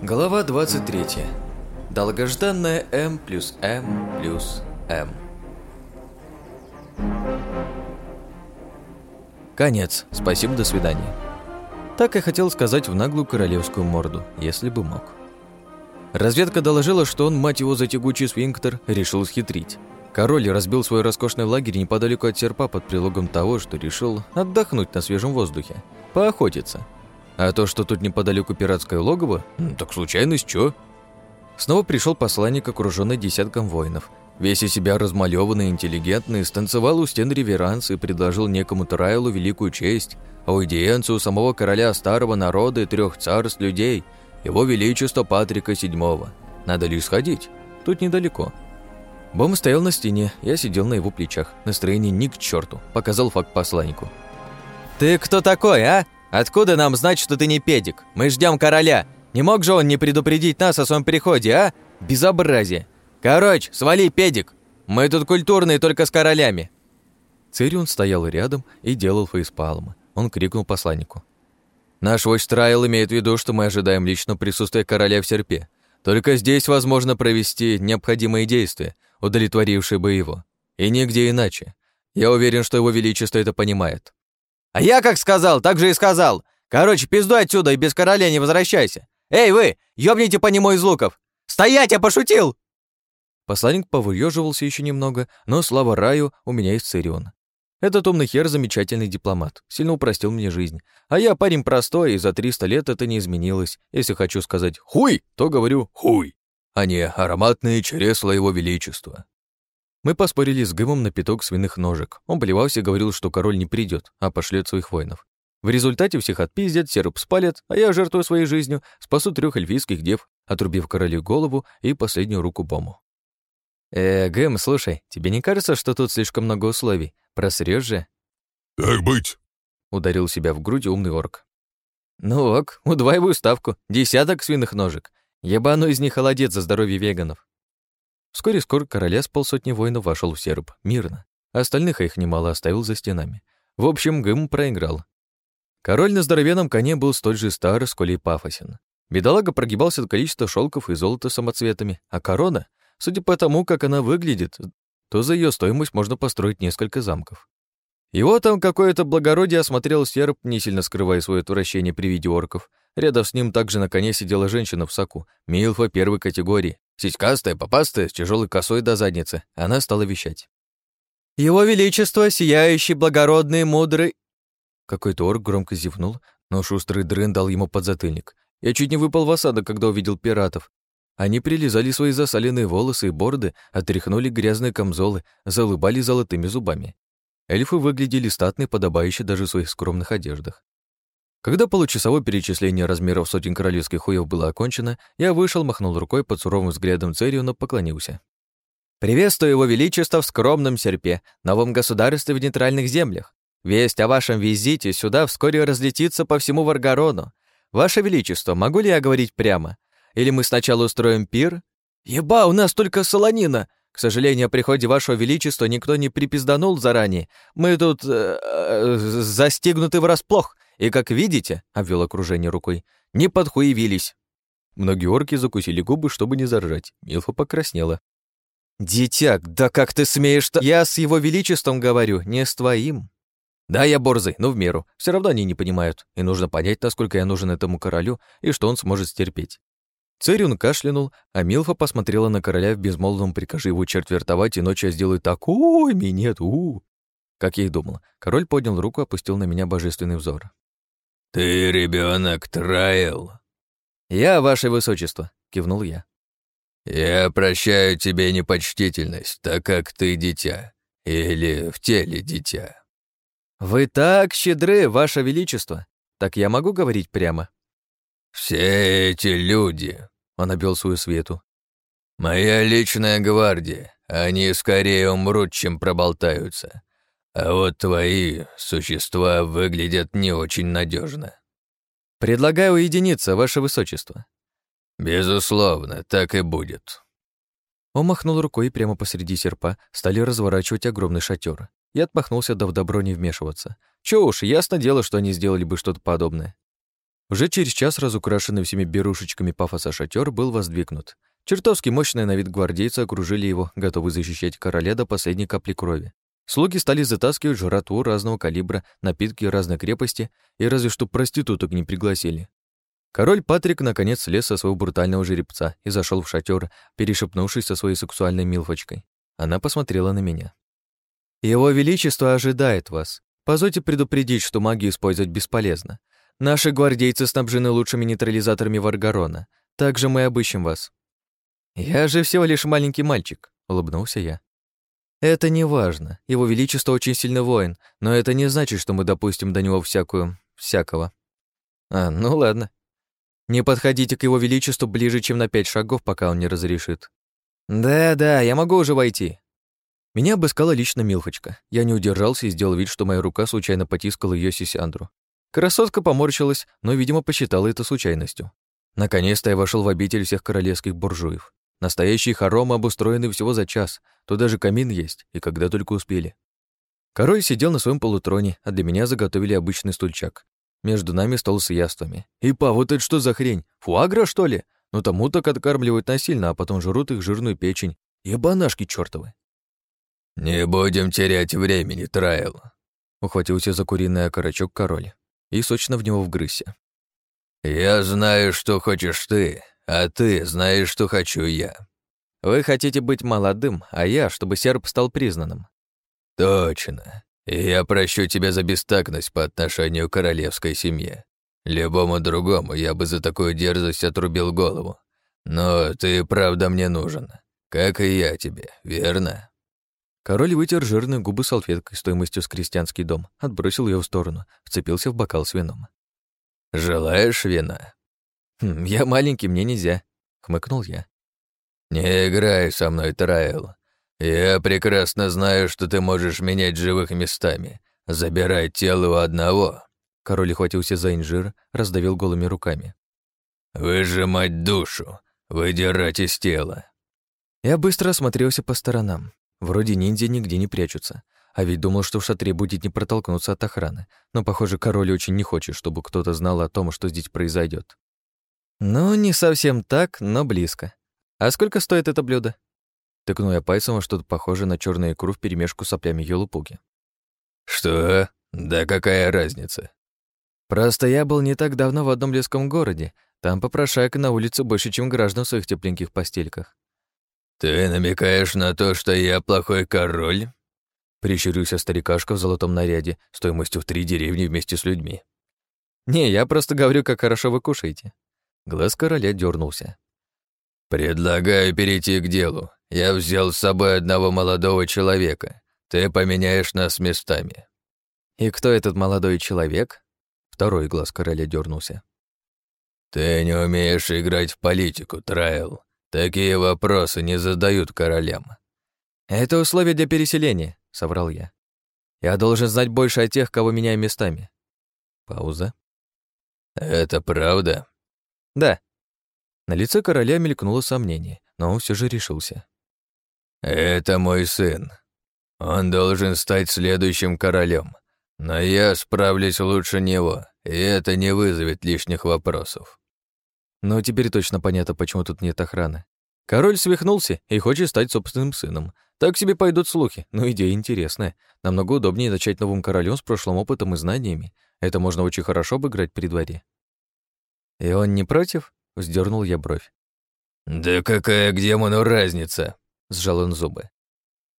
Глава 23. Долгожданная М плюс М плюс М. Конец. Спасибо, до свидания. Так я хотел сказать в наглую королевскую морду, если бы мог. Разведка доложила, что он, мать его, за тягучий сфинктер, решил схитрить. Король разбил свой роскошный лагерь неподалеку от серпа под прилогом того, что решил отдохнуть на свежем воздухе, поохотиться – а то, что тут неподалеку пиратское логово, так случайность, чё? Снова пришел посланник, окруженный десятком воинов. Весь из себя размалёванный, интеллигентный, станцевал у стен реверанс и предложил некому Трайлу великую честь, аудиенцию самого короля старого народа и трех царств людей, его величество Патрика VII. Надо лишь сходить, тут недалеко. Бом стоял на стене, я сидел на его плечах, настроение ни к черту, показал факт посланнику. «Ты кто такой, а?» Откуда нам знать, что ты не педик? Мы ждем короля. Не мог же он не предупредить нас о своем приходе, а? Безобразие. Короче, свали, педик. Мы тут культурные только с королями. Цирион стоял рядом и делал фейспалмы. Он крикнул посланнику. «Наш вождь Трайл имеет в виду, что мы ожидаем личного присутствия короля в серпе. Только здесь возможно провести необходимые действия, удовлетворившие бы его. И нигде иначе. Я уверен, что его величество это понимает. А я как сказал, так же и сказал. Короче, пиздуй отсюда и без короля не возвращайся. Эй, вы, ёбните по нему из луков. Стоять, я пошутил!» Посланник повыёживался еще немного, но слава раю, у меня есть Цирион. Этот умный хер замечательный дипломат, сильно упростил мне жизнь. А я парень простой, и за 300 лет это не изменилось. Если хочу сказать «хуй», то говорю «хуй», а не «ароматные чресла его величества». Мы поспорили с Гымом на пяток свиных ножек. Он плевался и говорил, что король не придет, а пошлет своих воинов. В результате всех отпиздят, серп спалят, а я, жертвую своей жизнью, спасу трех эльфийских дев, отрубив королю голову и последнюю руку Бому. «Э, Гэм, слушай, тебе не кажется, что тут слишком много условий? Просрёшь же?» «Так быть!» — ударил себя в грудь умный орк. «Ну ок, удваиваю ставку. Десяток свиных ножек. Ебану из них холодец за здоровье веганов». Вскоре скоро короля с полсотни воинов вошел в серб, мирно. Остальных, их немало, оставил за стенами. В общем, Гым проиграл. Король на здоровенном коне был столь же стар, сколь и пафосен. Бедолага прогибался от количества шелков и золота самоцветами, а корона, судя по тому, как она выглядит, то за ее стоимость можно построить несколько замков. Его там какое-то благородие осмотрел серб, не сильно скрывая свое отвращение при виде орков. Рядом с ним также на коне сидела женщина в соку, Милфа первой категории, Сиськастая, попастая, с тяжелой косой до задницы, она стала вещать. «Его Величество, сияющий, благородный, мудрый...» Какой-то орк громко зевнул, но шустрый дрын дал ему подзатыльник. Я чуть не выпал в осадок, когда увидел пиратов. Они прилизали свои засаленные волосы и борды, отряхнули грязные камзолы, залыбали золотыми зубами. Эльфы выглядели статно и подобающе даже в своих скромных одеждах. Когда получасовое перечисление размеров сотен королевских хуев было окончено, я вышел, махнул рукой под суровым взглядом Цериона, поклонился. «Приветствую его величество в скромном серпе, новом государстве в нейтральных землях. Весть о вашем визите сюда вскоре разлетится по всему Варгарону. Ваше величество, могу ли я говорить прямо? Или мы сначала устроим пир? Еба, у нас только солонина! К сожалению, о приходе вашего величества никто не припизданул заранее. Мы тут э, э, застигнуты врасплох. И, как видите, — обвел окружение рукой, — не подхуевились. Многие орки закусили губы, чтобы не заржать. Милфа покраснела. «Дитяк, да как ты смеешь-то? Я с его величеством говорю, не с твоим». «Да, я борзый, но в меру. Все равно они не понимают, и нужно понять, насколько я нужен этому королю и что он сможет стерпеть». Церион кашлянул, а Милфа посмотрела на короля в безмолвном прикаже его четвертовать, и ночью сделай такой минет, у, Как я и думал, король поднял руку, опустил на меня божественный взор. «Ты ребенок Трайл?» «Я, ваше высочество», — кивнул я. «Я прощаю тебе непочтительность, так как ты дитя. Или в теле дитя». «Вы так щедры, ваше величество. Так я могу говорить прямо?» «Все эти люди», — он обвел свою свету, — «моя личная гвардия. Они скорее умрут, чем проболтаются. А вот твои существа выглядят не очень надежно. Предлагаю уединиться, ваше высочество. Безусловно, так и будет. Он махнул рукой и прямо посреди серпа стали разворачивать огромный шатер. Я отмахнулся, да в добро не вмешиваться. Чё уж, ясно дело, что они сделали бы что-то подобное. Уже через час разукрашенный всеми берушечками пафоса шатер был воздвигнут. Чертовски мощные на вид гвардейцы окружили его, готовы защищать короля до последней капли крови. Слуги стали затаскивать жратву разного калибра, напитки разной крепости, и разве что проституток не пригласили. Король Патрик наконец слез со своего брутального жеребца и зашел в шатер, перешепнувшись со своей сексуальной милфочкой. Она посмотрела на меня. «Его Величество ожидает вас. Позвольте предупредить, что магию использовать бесполезно. Наши гвардейцы снабжены лучшими нейтрализаторами Варгарона. Также мы обыщем вас». «Я же всего лишь маленький мальчик», — улыбнулся я. Это не важно. Его Величество очень сильный воин, но это не значит, что мы допустим до него всякую... всякого. А, ну ладно. Не подходите к его Величеству ближе, чем на пять шагов, пока он не разрешит. Да-да, я могу уже войти. Меня обыскала лично Милхочка. Я не удержался и сделал вид, что моя рука случайно потискала ее Сисяндру. Красотка поморщилась, но, видимо, посчитала это случайностью. Наконец-то я вошел в обитель всех королевских буржуев. Настоящие хоромы обустроены всего за час, тут даже камин есть, и когда только успели. Король сидел на своем полутроне, а для меня заготовили обычный стульчак. Между нами стол с яствами. И па, вот это что за хрень? Фуагра, что ли? Ну тому так откармливают насильно, а потом жрут их жирную печень. Ебанашки чёртовы. «Не будем терять времени, Трайл», — ухватился за куриный окорочок король и сочно в него вгрызся. «Я знаю, что хочешь ты, а ты знаешь, что хочу я. Вы хотите быть молодым, а я, чтобы серб стал признанным. Точно. И я прощу тебя за бестактность по отношению к королевской семье. Любому другому я бы за такую дерзость отрубил голову. Но ты правда мне нужен, как и я тебе, верно? Король вытер жирные губы салфеткой стоимостью с крестьянский дом, отбросил ее в сторону, вцепился в бокал с вином. «Желаешь вина?» «Хм, «Я маленький, мне нельзя», — хмыкнул я. «Не играй со мной, Трайл. Я прекрасно знаю, что ты можешь менять живых местами, забирать тело у одного». Король охватился за инжир, раздавил голыми руками. «Выжимать душу, выдирать из тела». Я быстро осмотрелся по сторонам. Вроде ниндзя нигде не прячутся. А ведь думал, что в шатре будет не протолкнуться от охраны. Но, похоже, король очень не хочет, чтобы кто-то знал о том, что здесь произойдет. Ну, не совсем так, но близко. А сколько стоит это блюдо? Тыкнул я пальцем во что-то похожее на черную икру вперемешку с соплями елупуги. Что? Да какая разница? Просто я был не так давно в одном леском городе. Там попрошайка на улице больше, чем граждан в своих тепленьких постельках. «Ты намекаешь на то, что я плохой король?» Прищурился старикашка в золотом наряде, стоимостью в три деревни вместе с людьми. «Не, я просто говорю, как хорошо вы кушаете. Глаз короля дернулся. «Предлагаю перейти к делу. Я взял с собой одного молодого человека. Ты поменяешь нас местами». «И кто этот молодой человек?» Второй глаз короля дернулся. «Ты не умеешь играть в политику, Трайл. Такие вопросы не задают королям». «Это условие для переселения», — соврал я. «Я должен знать больше о тех, кого меняю местами». Пауза. «Это правда?» «Да». На лице короля мелькнуло сомнение, но он все же решился. «Это мой сын. Он должен стать следующим королем, но я справлюсь лучше него, и это не вызовет лишних вопросов». Ну, теперь точно понятно, почему тут нет охраны. Король свихнулся и хочет стать собственным сыном. Так себе пойдут слухи, но идея интересная. Намного удобнее начать новым королем с прошлым опытом и знаниями. Это можно очень хорошо обыграть при дворе. «И он не против?» — вздернул я бровь. «Да какая к демону разница?» — сжал он зубы.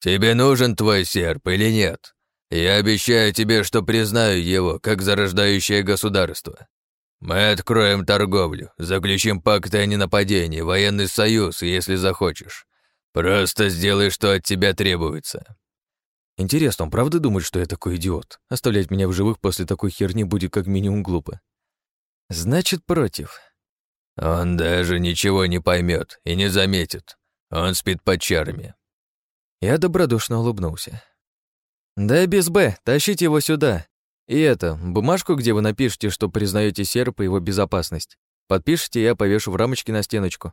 «Тебе нужен твой серп или нет? Я обещаю тебе, что признаю его как зарождающее государство. Мы откроем торговлю, заключим пакты о ненападении, военный союз, если захочешь. Просто сделай, что от тебя требуется». Интересно, он правда думает, что я такой идиот? Оставлять меня в живых после такой херни будет как минимум глупо. Значит, против. Он даже ничего не поймет и не заметит. Он спит под чарами. Я добродушно улыбнулся. Да без Б, тащите его сюда. И это, бумажку, где вы напишете, что признаете серп и его безопасность. Подпишите, я повешу в рамочке на стеночку.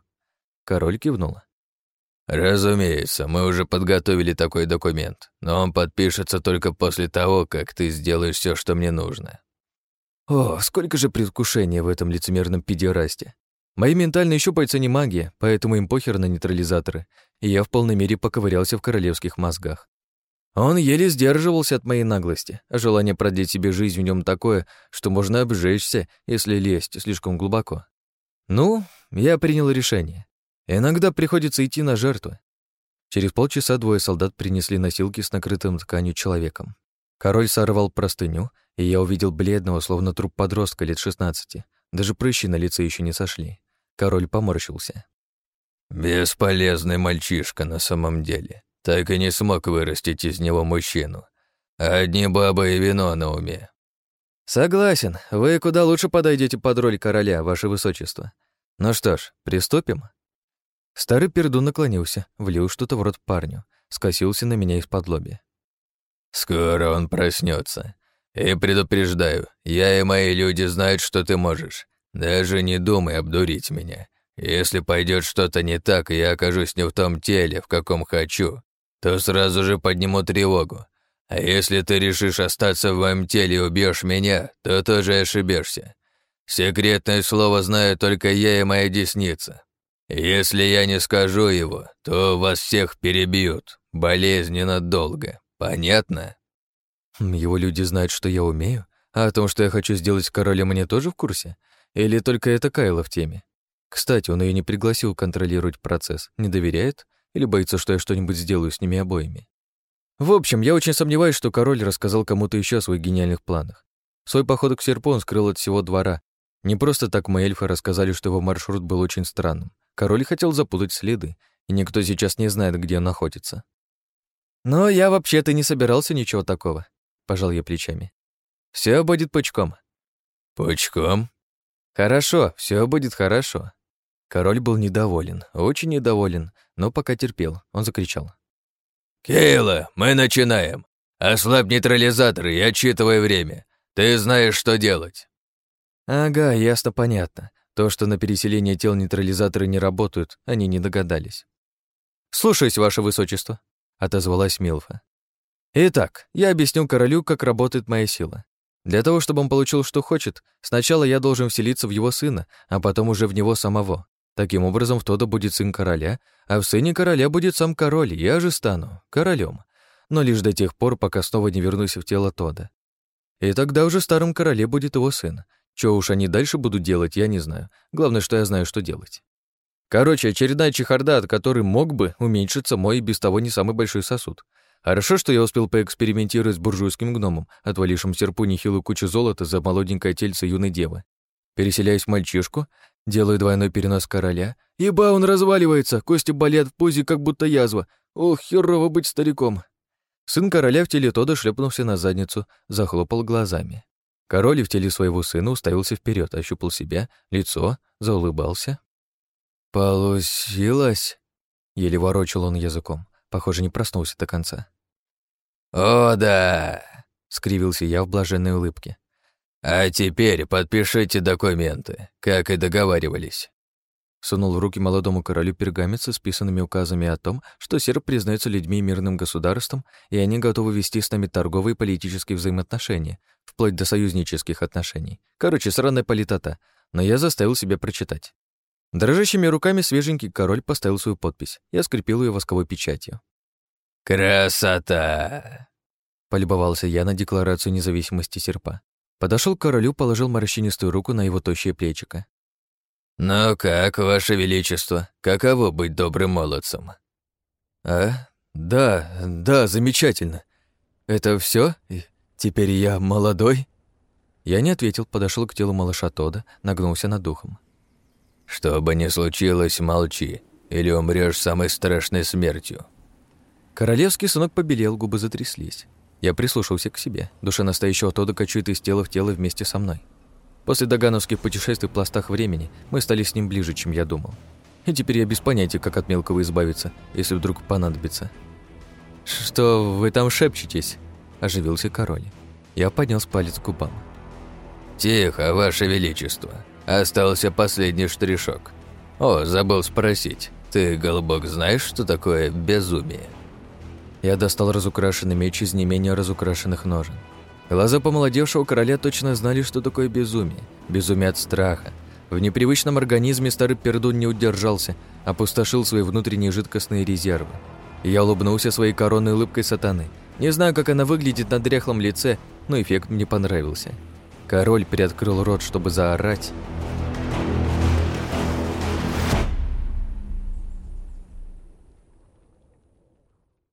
Король кивнул. Разумеется, мы уже подготовили такой документ, но он подпишется только после того, как ты сделаешь все, что мне нужно. О, сколько же предвкушения в этом лицемерном педерасте. Мои ментальные щупальца не магия, поэтому им похер на нейтрализаторы, и я в полной мере поковырялся в королевских мозгах. Он еле сдерживался от моей наглости, а желание продлить себе жизнь в нем такое, что можно обжечься, если лезть слишком глубоко. Ну, я принял решение. Иногда приходится идти на жертвы. Через полчаса двое солдат принесли носилки с накрытым тканью человеком. Король сорвал простыню, и я увидел бледного, словно труп подростка лет 16. Даже прыщи на лице еще не сошли. Король поморщился. «Бесполезный мальчишка на самом деле. Так и не смог вырастить из него мужчину. Одни бабы и вино на уме». «Согласен. Вы куда лучше подойдете под роль короля, ваше высочество. Ну что ж, приступим?» Старый перду наклонился, влил что-то в рот парню, скосился на меня из-под лоби. «Скоро он проснется. И предупреждаю, я и мои люди знают, что ты можешь. Даже не думай обдурить меня. Если пойдет что-то не так, я окажусь не в том теле, в каком хочу, то сразу же подниму тревогу. А если ты решишь остаться в моем теле и убьешь меня, то тоже ошибешься. Секретное слово знаю только я и моя десница. Если я не скажу его, то вас всех перебьют, болезненно долго. Понятно? Хм, его люди знают, что я умею, а о том, что я хочу сделать королем, мне тоже в курсе? Или только это Кайла в теме? Кстати, он ее не пригласил контролировать процесс, не доверяет или боится, что я что-нибудь сделаю с ними обоими. В общем, я очень сомневаюсь, что король рассказал кому-то еще о своих гениальных планах. Свой поход к серпу он скрыл от всего двора. Не просто так мы эльфы рассказали, что его маршрут был очень странным. Король хотел запутать следы, и никто сейчас не знает, где он находится. Но я вообще-то не собирался ничего такого, пожал я плечами. Все будет пучком. Пучком? Хорошо, все будет хорошо. Король был недоволен, очень недоволен, но пока терпел. Он закричал. «Кейла, мы начинаем. Ослабь нейтрализаторы и отчитывай время. Ты знаешь, что делать». Ага, ясно, понятно. То, что на переселение тел нейтрализаторы не работают, они не догадались. «Слушаюсь, ваше высочество», — отозвалась Милфа. «Итак, я объясню королю, как работает моя сила. Для того, чтобы он получил, что хочет, сначала я должен вселиться в его сына, а потом уже в него самого. Таким образом, в Тода будет сын короля, а в сыне короля будет сам король, я же стану королем. Но лишь до тех пор, пока снова не вернусь в тело Тода. И тогда уже старым короле будет его сын. Чё уж они дальше будут делать, я не знаю. Главное, что я знаю, что делать. Короче, очередная чехарда, от которой мог бы уменьшиться мой без того не самый большой сосуд. Хорошо, что я успел поэкспериментировать с буржуйским гномом, отвалившим серпу нехилую кучу золота за молоденькое тельце юной девы. Переселяюсь в мальчишку, делаю двойной перенос короля. Еба, он разваливается, кости болят в пузе, как будто язва. Ох, херово быть стариком. Сын короля в теле Тода шлепнулся на задницу, захлопал глазами. Король в теле своего сына уставился вперед, ощупал себя, лицо, заулыбался. «Получилось?» — еле ворочал он языком. Похоже, не проснулся до конца. «О, да!» — скривился я в блаженной улыбке. «А теперь подпишите документы, как и договаривались». Сунул в руки молодому королю пергамент с списанными указами о том, что серб признается людьми мирным государством, и они готовы вести с нами торговые и политические взаимоотношения, вплоть до союзнических отношений. Короче, сраная политота, но я заставил себя прочитать. Дрожащими руками свеженький король поставил свою подпись. Я скрепил ее восковой печатью. «Красота!» Полюбовался я на декларацию независимости серпа. Подошел к королю, положил морщинистую руку на его тощее плечико. «Ну как, ваше величество, каково быть добрым молодцем?» «А? Да, да, замечательно. Это все? Теперь я молодой?» Я не ответил, подошел к телу малыша Тода, нагнулся над духом. «Что бы ни случилось, молчи, или умрешь самой страшной смертью», Королевский сынок побелел, губы затряслись. Я прислушался к себе. Душа настоящего Тода кочует из тела в тело вместе со мной. После догановских путешествий в пластах времени мы стали с ним ближе, чем я думал. И теперь я без понятия, как от мелкого избавиться, если вдруг понадобится. «Что вы там шепчетесь?» – оживился король. Я поднял палец к губам. «Тихо, ваше величество. Остался последний штришок. О, забыл спросить. Ты, голубок, знаешь, что такое безумие?» Я достал разукрашенный меч из не менее разукрашенных ножен. Глаза помолодевшего короля точно знали, что такое безумие. Безумие от страха. В непривычном организме старый пердун не удержался, опустошил свои внутренние жидкостные резервы. Я улыбнулся своей коронной улыбкой сатаны. Не знаю, как она выглядит на дряхлом лице, но эффект мне понравился. Король приоткрыл рот, чтобы заорать,